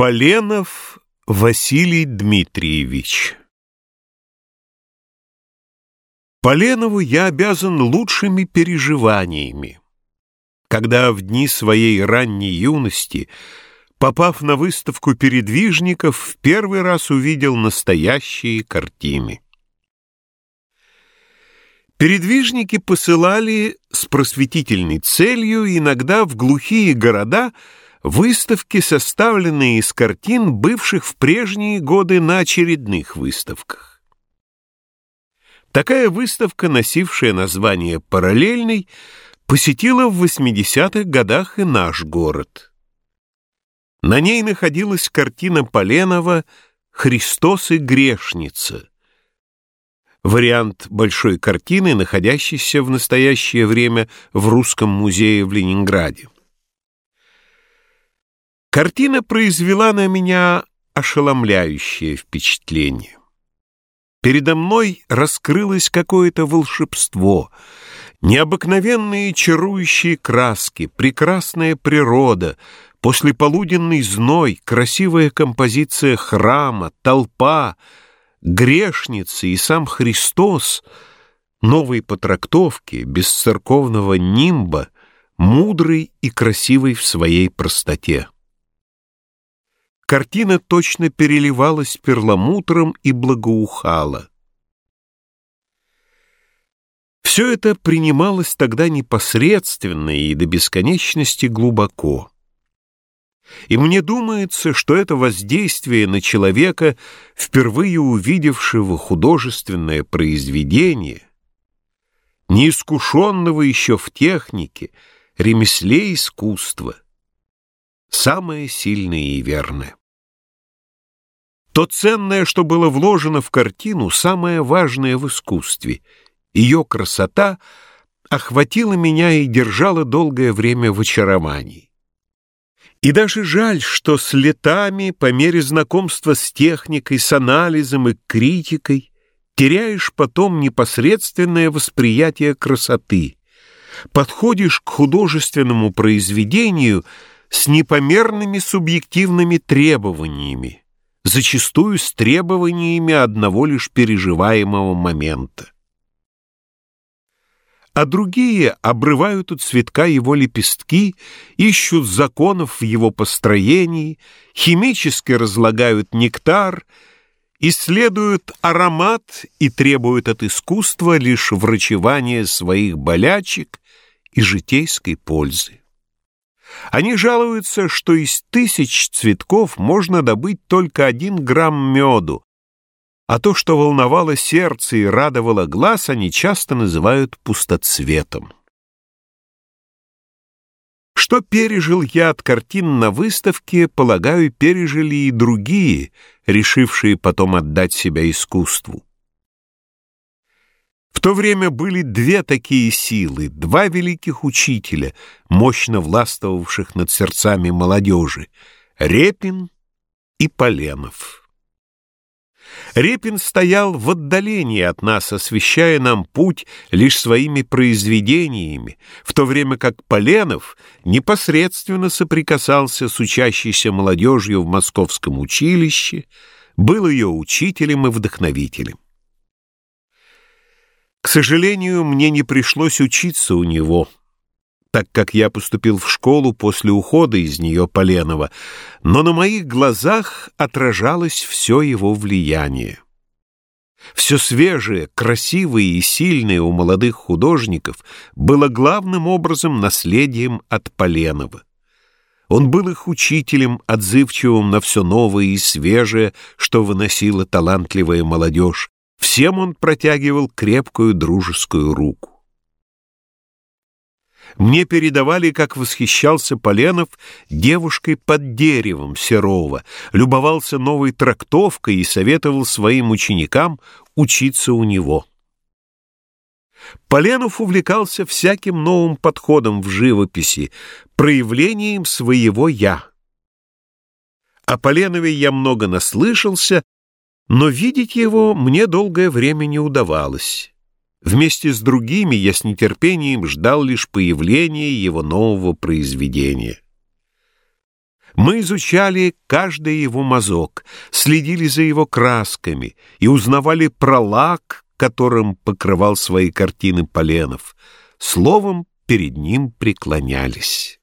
Поленов Василий Дмитриевич Поленову я обязан лучшими переживаниями. Когда в дни своей ранней юности, попав на выставку передвижников, в первый раз увидел настоящие картины. Передвижники посылали с просветительной целью иногда в глухие города выставки, составленные из картин, бывших в прежние годы на очередных выставках. Такая выставка, носившая название «Параллельный», посетила в 80-х годах и наш город. На ней находилась картина Поленова «Христос и грешница», вариант большой картины, находящейся в настоящее время в Русском музее в Ленинграде. Картина произвела на меня ошеломляющее впечатление. Передо мной раскрылось какое-то волшебство, необыкновенные чарующие краски, прекрасная природа, послеполуденный зной, красивая композиция храма, толпа, грешницы и сам Христос, новый по трактовке, без церковного нимба, мудрый и красивый в своей простоте. Картина точно переливалась перламутром и благоухала. Все это принималось тогда непосредственно и до бесконечности глубоко. И мне думается, что это воздействие на человека, впервые увидевшего художественное произведение, неискушенного еще в технике, ремесле искусства, самое сильное и верное. То ценное, что было вложено в картину, самое важное в искусстве. Ее красота охватила меня и держала долгое время в очаровании. И даже жаль, что с летами, по мере знакомства с техникой, с анализом и критикой, теряешь потом непосредственное восприятие красоты, подходишь к художественному произведению с непомерными субъективными требованиями, зачастую с требованиями одного лишь переживаемого момента. А другие обрывают у цветка его лепестки, ищут законов в его построении, химически разлагают нектар, исследуют аромат и требуют от искусства лишь врачевания своих болячек и житейской пользы. Они жалуются, что из тысяч цветков можно добыть только один грамм меду, а то, что волновало сердце и радовало глаз, они часто называют пустоцветом. Что пережил я от картин на выставке, полагаю, пережили и другие, решившие потом отдать себя искусству. В то время были две такие силы, два великих учителя, мощно властвовавших над сердцами молодежи — Репин и Поленов. Репин стоял в отдалении от нас, освещая нам путь лишь своими произведениями, в то время как Поленов непосредственно соприкасался с учащейся молодежью в московском училище, был ее учителем и вдохновителем. К сожалению, мне не пришлось учиться у него, так как я поступил в школу после ухода из нее Поленова, но на моих глазах отражалось все его влияние. Все свежее, красивое и сильное у молодых художников было главным образом наследием от Поленова. Он был их учителем, отзывчивым на все новое и свежее, что выносила талантливая молодежь, Всем он протягивал крепкую дружескую руку. Мне передавали, как восхищался Поленов девушкой под деревом Серова, любовался новой трактовкой и советовал своим ученикам учиться у него. Поленов увлекался всяким новым подходом в живописи, проявлением своего «я». О Поленове я много наслышался но видеть его мне долгое время не удавалось. Вместе с другими я с нетерпением ждал лишь появления его нового произведения. Мы изучали каждый его мазок, следили за его красками и узнавали про лак, которым покрывал свои картины Поленов. Словом, перед ним преклонялись.